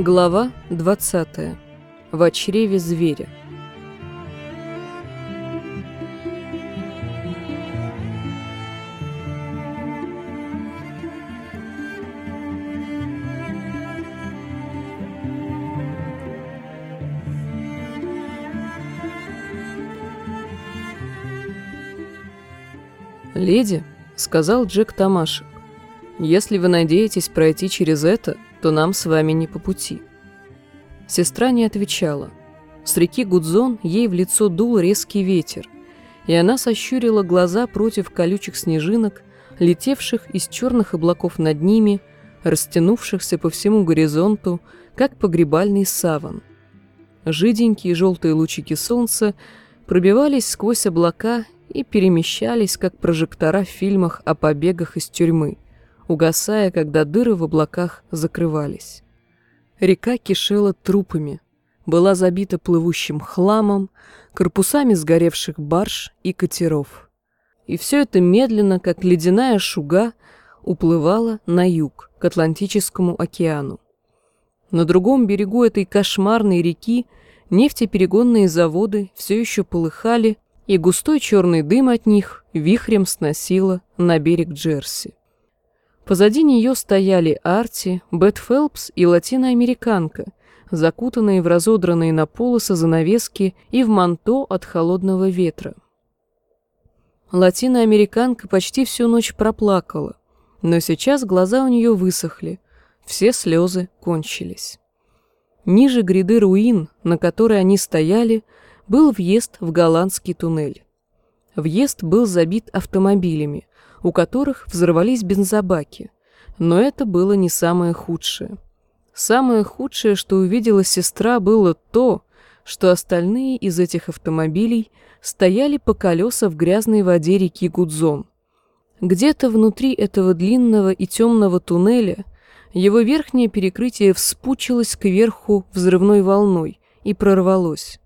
Глава 20. В чреве зверя. «Леди», — сказал Джек Тамашек, — «если вы надеетесь пройти через это, то нам с вами не по пути». Сестра не отвечала. С реки Гудзон ей в лицо дул резкий ветер, и она сощурила глаза против колючих снежинок, летевших из черных облаков над ними, растянувшихся по всему горизонту, как погребальный саван. Жиденькие желтые лучики солнца пробивались сквозь облака и перемещались, как прожектора в фильмах о побегах из тюрьмы, угасая, когда дыры в облаках закрывались. Река кишела трупами, была забита плывущим хламом, корпусами сгоревших барж и катеров. И все это медленно, как ледяная шуга, уплывало на юг, к Атлантическому океану. На другом берегу этой кошмарной реки нефтеперегонные заводы все еще полыхали и густой черный дым от них вихрем сносило на берег Джерси. Позади нее стояли Арти, Бет Фелпс и латиноамериканка, закутанные в разодранные на полосы занавески и в манто от холодного ветра. Латиноамериканка почти всю ночь проплакала, но сейчас глаза у нее высохли, все слезы кончились. Ниже гряды руин, на которой они стояли, был въезд в голландский туннель. Въезд был забит автомобилями, у которых взорвались бензобаки. Но это было не самое худшее. Самое худшее, что увидела сестра, было то, что остальные из этих автомобилей стояли по колеса в грязной воде реки Гудзон. Где-то внутри этого длинного и темного туннеля его верхнее перекрытие вспучилось кверху взрывной волной и прорвалось.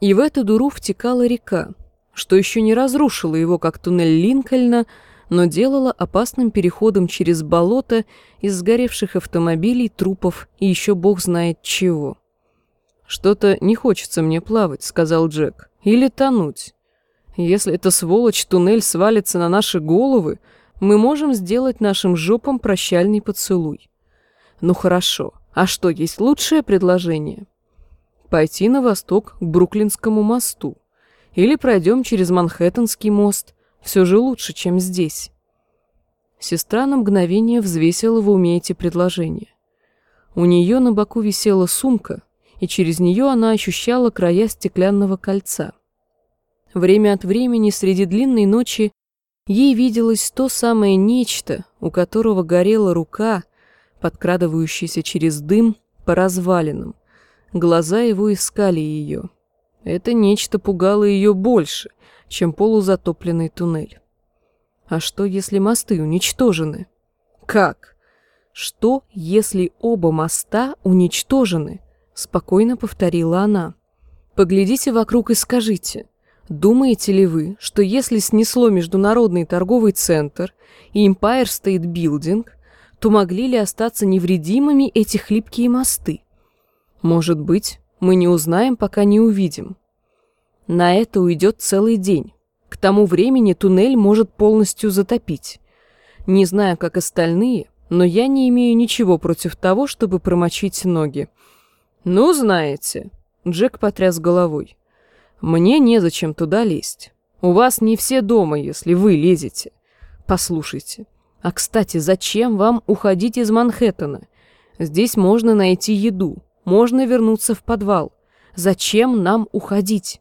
И в эту дуру втекала река, что еще не разрушило его, как туннель Линкольна, но делало опасным переходом через болото из сгоревших автомобилей, трупов и еще бог знает чего. «Что-то не хочется мне плавать», — сказал Джек, — «или тонуть. Если эта сволочь туннель свалится на наши головы, мы можем сделать нашим жопам прощальный поцелуй». «Ну хорошо, а что, есть лучшее предложение?» пойти на восток к Бруклинскому мосту. Или пройдем через Манхэттенский мост. Все же лучше, чем здесь. Сестра на мгновение взвесила в уме эти предложения. У нее на боку висела сумка, и через нее она ощущала края стеклянного кольца. Время от времени среди длинной ночи ей виделось то самое нечто, у которого горела рука, подкрадывающаяся через дым по развалинам, Глаза его искали ее. Это нечто пугало ее больше, чем полузатопленный туннель. А что, если мосты уничтожены? Как? Что, если оба моста уничтожены? Спокойно повторила она. Поглядите вокруг и скажите, думаете ли вы, что если снесло Международный торговый центр и Empire State Building, то могли ли остаться невредимыми эти хлипкие мосты? Может быть, мы не узнаем, пока не увидим. На это уйдет целый день. К тому времени туннель может полностью затопить. Не знаю, как остальные, но я не имею ничего против того, чтобы промочить ноги. Ну, знаете, Джек потряс головой. Мне незачем туда лезть. У вас не все дома, если вы лезете. Послушайте. А, кстати, зачем вам уходить из Манхэттена? Здесь можно найти еду. Можно вернуться в подвал. Зачем нам уходить?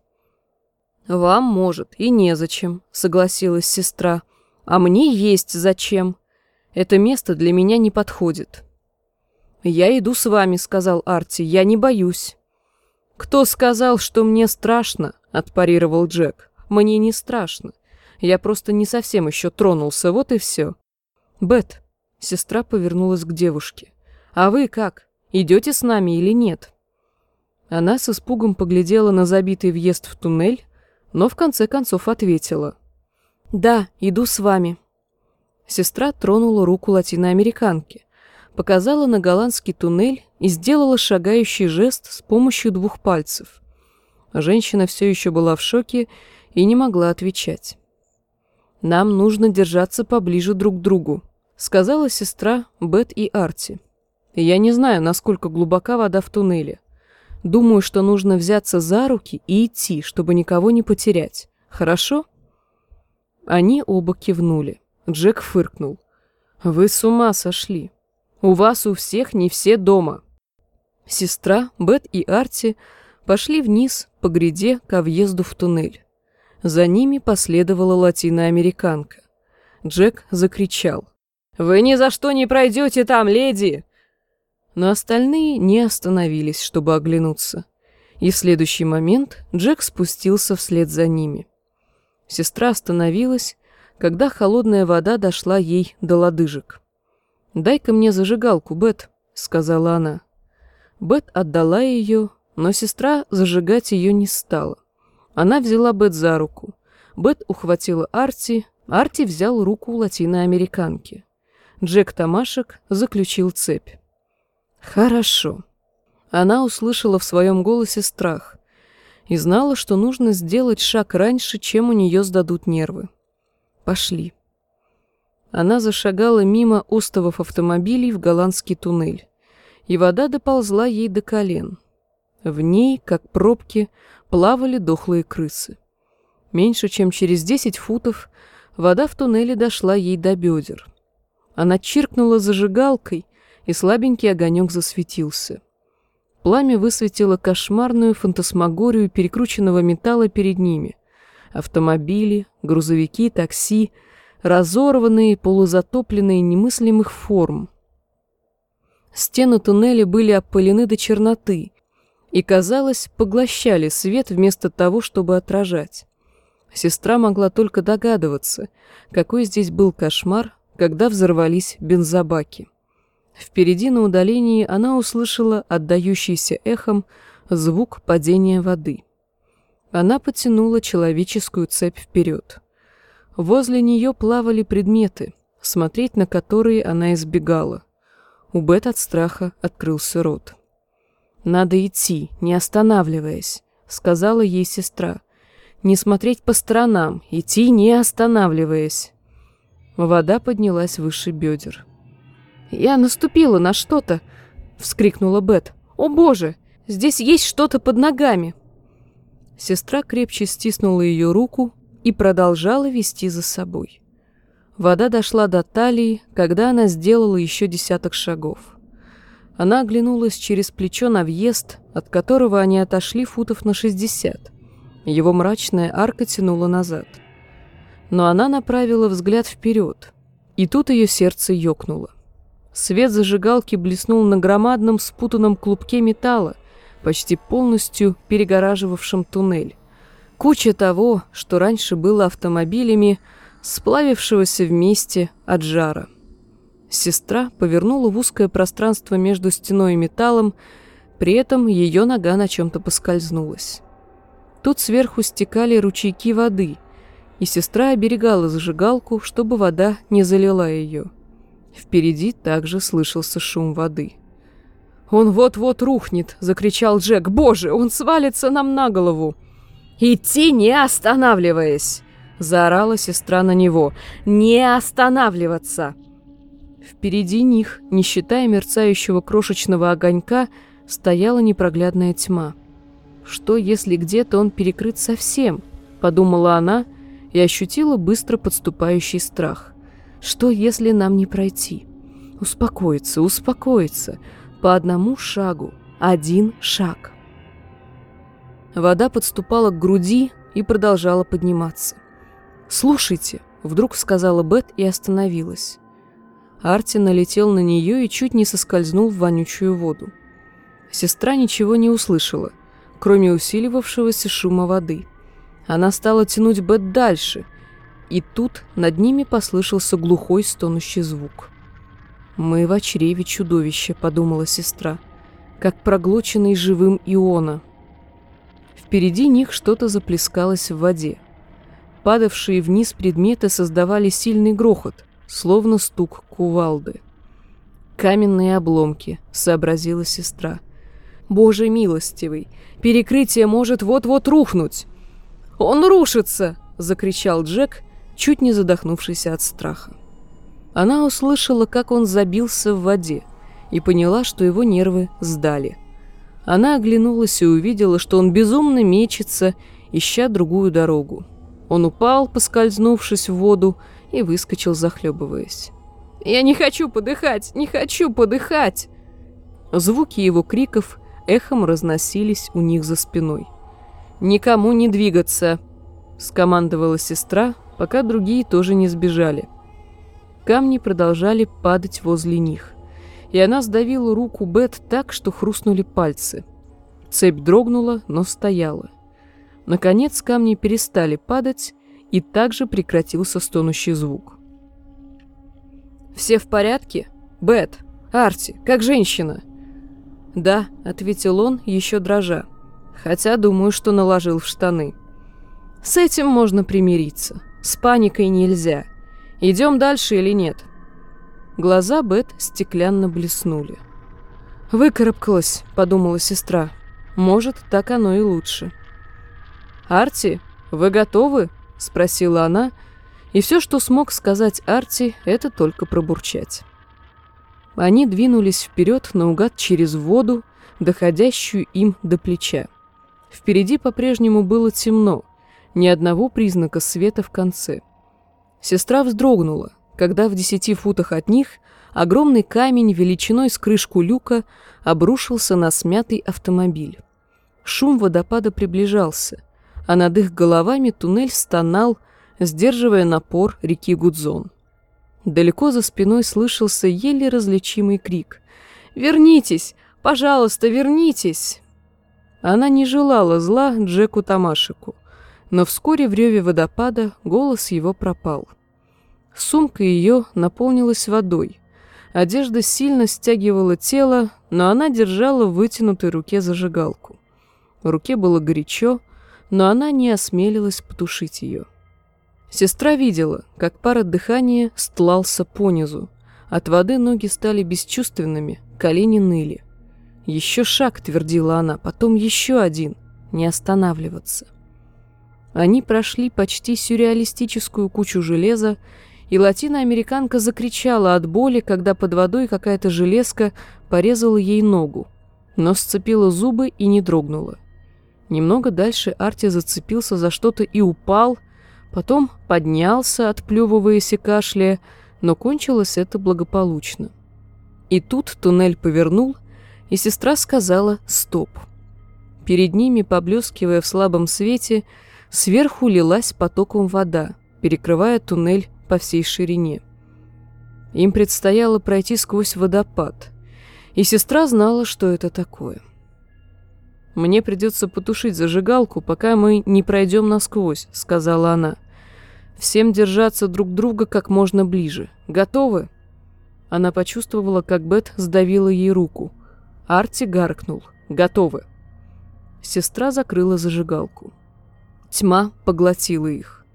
Вам, может, и незачем, согласилась сестра. А мне есть зачем. Это место для меня не подходит. Я иду с вами, сказал Арти. Я не боюсь. Кто сказал, что мне страшно? отпарировал Джек. Мне не страшно. Я просто не совсем еще тронулся, вот и все. Бет, сестра повернулась к девушке. А вы как? идете с нами или нет?» Она с испугом поглядела на забитый въезд в туннель, но в конце концов ответила. «Да, иду с вами». Сестра тронула руку латиноамериканки, показала на голландский туннель и сделала шагающий жест с помощью двух пальцев. Женщина все еще была в шоке и не могла отвечать. «Нам нужно держаться поближе друг к другу», — сказала сестра Бет и Арти. «Я не знаю, насколько глубока вода в туннеле. Думаю, что нужно взяться за руки и идти, чтобы никого не потерять. Хорошо?» Они оба кивнули. Джек фыркнул. «Вы с ума сошли. У вас у всех не все дома». Сестра, Бет и Арти пошли вниз по гряде ко въезду в туннель. За ними последовала латиноамериканка. Джек закричал. «Вы ни за что не пройдете там, леди!» Но остальные не остановились, чтобы оглянуться. И в следующий момент Джек спустился вслед за ними. Сестра остановилась, когда холодная вода дошла ей до лодыжек. «Дай-ка мне зажигалку, Бет», — сказала она. Бет отдала ее, но сестра зажигать ее не стала. Она взяла Бет за руку. Бет ухватила Арти, Арти взял руку латиноамериканки. Джек Тамашек заключил цепь. «Хорошо». Она услышала в своем голосе страх и знала, что нужно сделать шаг раньше, чем у нее сдадут нервы. «Пошли». Она зашагала мимо остовов автомобилей в голландский туннель, и вода доползла ей до колен. В ней, как пробки, плавали дохлые крысы. Меньше чем через десять футов вода в туннеле дошла ей до бедер. Она чиркнула зажигалкой, и слабенький огонек засветился. Пламя высветило кошмарную фантасмагорию перекрученного металла перед ними. Автомобили, грузовики, такси — разорванные, полузатопленные немыслимых форм. Стены туннеля были опылены до черноты и, казалось, поглощали свет вместо того, чтобы отражать. Сестра могла только догадываться, какой здесь был кошмар, когда взорвались бензобаки. Впереди на удалении она услышала отдающийся эхом звук падения воды. Она потянула человеческую цепь вперед. Возле нее плавали предметы, смотреть на которые она избегала. У Бет от страха открылся рот. «Надо идти, не останавливаясь», — сказала ей сестра. «Не смотреть по сторонам, идти не останавливаясь». Вода поднялась выше бедер. «Я наступила на что-то!» — вскрикнула Бет. «О боже! Здесь есть что-то под ногами!» Сестра крепче стиснула ее руку, и продолжала вести за собой. Вода дошла до талии, когда она сделала еще десяток шагов. Она оглянулась через плечо на въезд, от которого они отошли футов на шестьдесят. Его мрачная арка тянула назад. Но она направила взгляд вперед, и тут ее сердце ёкнуло. Свет зажигалки блеснул на громадном спутанном клубке металла, почти полностью перегораживавшем туннель. Куча того, что раньше было автомобилями, сплавившегося вместе от жара. Сестра повернула в узкое пространство между стеной и металлом, при этом ее нога на чем-то поскользнулась. Тут сверху стекали ручейки воды, и сестра оберегала зажигалку, чтобы вода не залила ее. Впереди также слышался шум воды. «Он вот-вот рухнет!» — закричал Джек. «Боже, он свалится нам на голову!» «Идти, не останавливаясь!» — заорала сестра на него. «Не останавливаться!» Впереди них, не считая мерцающего крошечного огонька, стояла непроглядная тьма. «Что, если где-то он перекрыт совсем?» — подумала она и ощутила быстро подступающий страх. «Что, если нам не пройти?» «Успокоиться, успокоиться. По одному шагу. Один шаг». Вода подступала к груди и продолжала подниматься. «Слушайте», — вдруг сказала Бет и остановилась. Арти налетел на нее и чуть не соскользнул в вонючую воду. Сестра ничего не услышала, кроме усиливавшегося шума воды. Она стала тянуть Бет дальше, и тут над ними послышался глухой стонущий звук. «Мы в чреве чудовища», — подумала сестра, — «как проглоченный живым Иона». Впереди них что-то заплескалось в воде. Падавшие вниз предметы создавали сильный грохот, словно стук кувалды. Каменные обломки, сообразила сестра. Боже милостивый, перекрытие может вот-вот рухнуть. Он рушится, закричал Джек, чуть не задохнувшийся от страха. Она услышала, как он забился в воде, и поняла, что его нервы сдали. Она оглянулась и увидела, что он безумно мечется, ища другую дорогу. Он упал, поскользнувшись в воду, и выскочил, захлебываясь. «Я не хочу подыхать! Не хочу подыхать!» Звуки его криков эхом разносились у них за спиной. «Никому не двигаться!» — скомандовала сестра, пока другие тоже не сбежали. Камни продолжали падать возле них, и она сдавила руку Бет так, что хрустнули пальцы. Цепь дрогнула, но стояла. Наконец камни перестали падать, и также прекратился стонущий звук. «Все в порядке? Бет, Арти, как женщина?» «Да», — ответил он, еще дрожа, хотя думаю, что наложил в штаны. «С этим можно примириться. С паникой нельзя. Идем дальше или нет?» Глаза Бет стеклянно блеснули. «Выкарабкалась», — подумала сестра. «Может, так оно и лучше». «Арти, вы готовы?» — спросила она, и все, что смог сказать Арти, это только пробурчать. Они двинулись вперед наугад через воду, доходящую им до плеча. Впереди по-прежнему было темно, ни одного признака света в конце. Сестра вздрогнула, когда в десяти футах от них огромный камень величиной с крышку люка обрушился на смятый автомобиль. Шум водопада приближался а над их головами туннель стонал, сдерживая напор реки Гудзон. Далеко за спиной слышался еле различимый крик. «Вернитесь! Пожалуйста, вернитесь!» Она не желала зла Джеку Тамашику, но вскоре в реве водопада голос его пропал. Сумка ее наполнилась водой. Одежда сильно стягивала тело, но она держала в вытянутой руке зажигалку. В руке было горячо, но она не осмелилась потушить ее. Сестра видела, как пар от дыхания стлался понизу. От воды ноги стали бесчувственными, колени ныли. Еще шаг, твердила она, потом еще один, не останавливаться. Они прошли почти сюрреалистическую кучу железа, и латиноамериканка закричала от боли, когда под водой какая-то железка порезала ей ногу, но сцепила зубы и не дрогнула. Немного дальше Арти зацепился за что-то и упал, потом поднялся, отплевываясь и кашляя, но кончилось это благополучно. И тут туннель повернул, и сестра сказала «стоп». Перед ними, поблескивая в слабом свете, сверху лилась потоком вода, перекрывая туннель по всей ширине. Им предстояло пройти сквозь водопад, и сестра знала, что это такое. «Мне придется потушить зажигалку, пока мы не пройдем насквозь», — сказала она. «Всем держаться друг друга как можно ближе. Готовы?» Она почувствовала, как Бет сдавила ей руку. Арти гаркнул. «Готовы». Сестра закрыла зажигалку. Тьма поглотила их.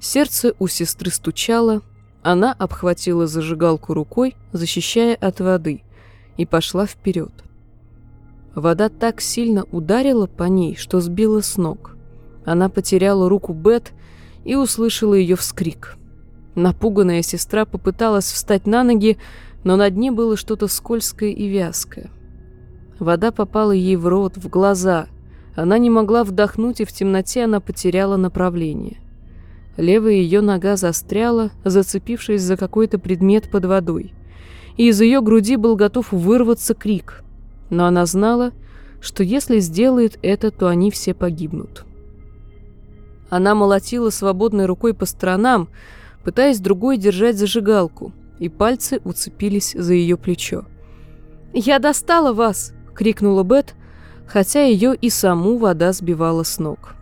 Сердце у сестры стучало, она обхватила зажигалку рукой, защищая от воды, и пошла вперед. Вода так сильно ударила по ней, что сбила с ног. Она потеряла руку Бет и услышала ее вскрик. Напуганная сестра попыталась встать на ноги, но на дне было что-то скользкое и вязкое. Вода попала ей в рот, в глаза. Она не могла вдохнуть, и в темноте она потеряла направление. Левая ее нога застряла, зацепившись за какой-то предмет под водой. И из ее груди был готов вырваться крик — но она знала, что если сделает это, то они все погибнут. Она молотила свободной рукой по сторонам, пытаясь другой держать зажигалку, и пальцы уцепились за ее плечо. «Я достала вас!» — крикнула Бет, хотя ее и саму вода сбивала с ног.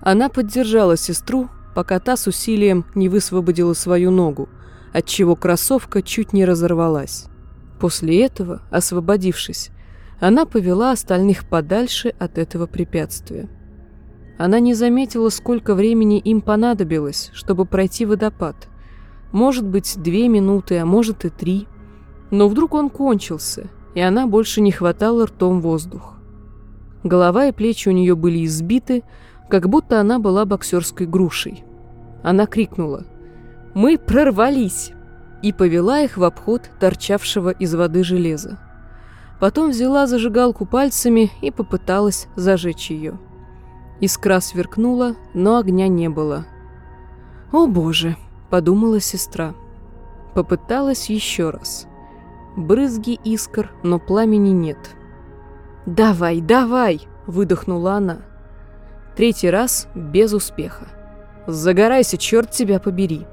Она поддержала сестру, пока та с усилием не высвободила свою ногу, отчего кроссовка чуть не разорвалась. После этого, освободившись, она повела остальных подальше от этого препятствия. Она не заметила, сколько времени им понадобилось, чтобы пройти водопад. Может быть, две минуты, а может и три. Но вдруг он кончился, и она больше не хватала ртом воздух. Голова и плечи у нее были избиты, как будто она была боксерской грушей. Она крикнула «Мы прорвались!» и повела их в обход торчавшего из воды железа. Потом взяла зажигалку пальцами и попыталась зажечь ее. Искра сверкнула, но огня не было. «О боже!» – подумала сестра. Попыталась еще раз. Брызги искр, но пламени нет. «Давай, давай!» – выдохнула она. Третий раз без успеха. «Загорайся, черт тебя побери!»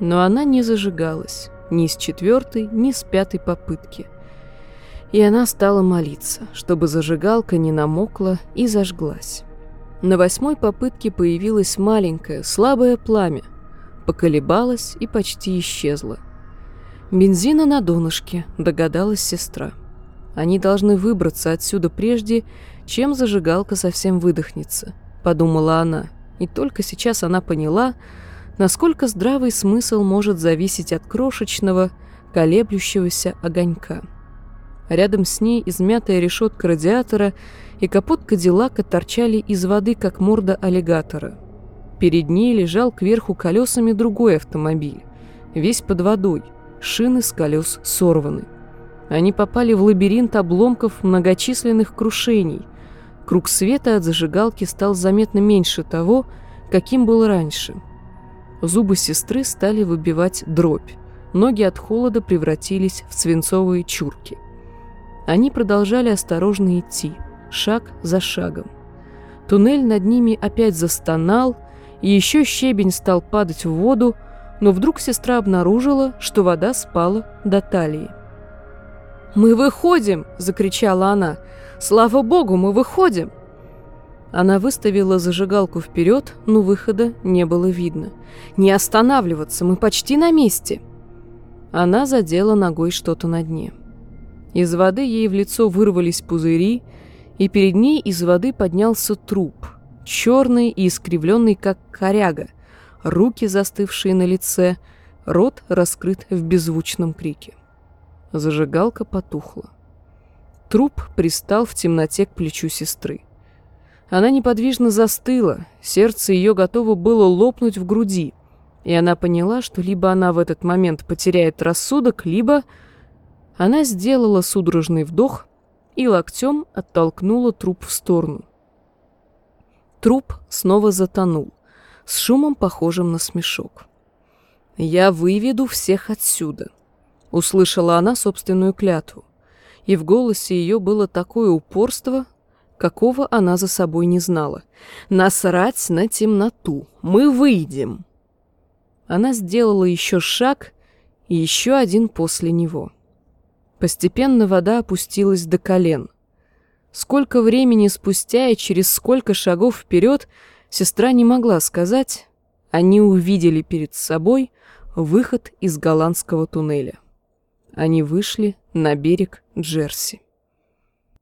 Но она не зажигалась ни с четвертой, ни с пятой попытки. И она стала молиться, чтобы зажигалка не намокла и зажглась. На восьмой попытке появилось маленькое, слабое пламя, поколебалось и почти исчезло. «Бензина на донышке», — догадалась сестра. «Они должны выбраться отсюда прежде, чем зажигалка совсем выдохнется», — подумала она. И только сейчас она поняла, насколько здравый смысл может зависеть от крошечного, колеблющегося огонька. Рядом с ней измятая решетка радиатора и капот Кадиллака торчали из воды, как морда аллигатора. Перед ней лежал кверху колесами другой автомобиль, весь под водой, шины с колес сорваны. Они попали в лабиринт обломков многочисленных крушений. Круг света от зажигалки стал заметно меньше того, каким был раньше. Зубы сестры стали выбивать дробь. Ноги от холода превратились в свинцовые чурки. Они продолжали осторожно идти, шаг за шагом. Туннель над ними опять застонал, и еще щебень стал падать в воду, но вдруг сестра обнаружила, что вода спала до талии. «Мы выходим!» – закричала она. «Слава богу, мы выходим!» Она выставила зажигалку вперед, но выхода не было видно. «Не останавливаться, мы почти на месте!» Она задела ногой что-то на дне. Из воды ей в лицо вырвались пузыри, и перед ней из воды поднялся труп, черный и искривленный, как коряга, руки застывшие на лице, рот раскрыт в беззвучном крике. Зажигалка потухла. Труп пристал в темноте к плечу сестры. Она неподвижно застыла, сердце ее готово было лопнуть в груди, и она поняла, что либо она в этот момент потеряет рассудок, либо она сделала судорожный вдох и локтем оттолкнула труп в сторону. Труп снова затонул, с шумом похожим на смешок. «Я выведу всех отсюда», — услышала она собственную клятву, и в голосе ее было такое упорство, какого она за собой не знала. «Насрать на темноту! Мы выйдем!» Она сделала еще шаг и еще один после него. Постепенно вода опустилась до колен. Сколько времени спустя и через сколько шагов вперед сестра не могла сказать, они увидели перед собой выход из голландского туннеля. Они вышли на берег Джерси.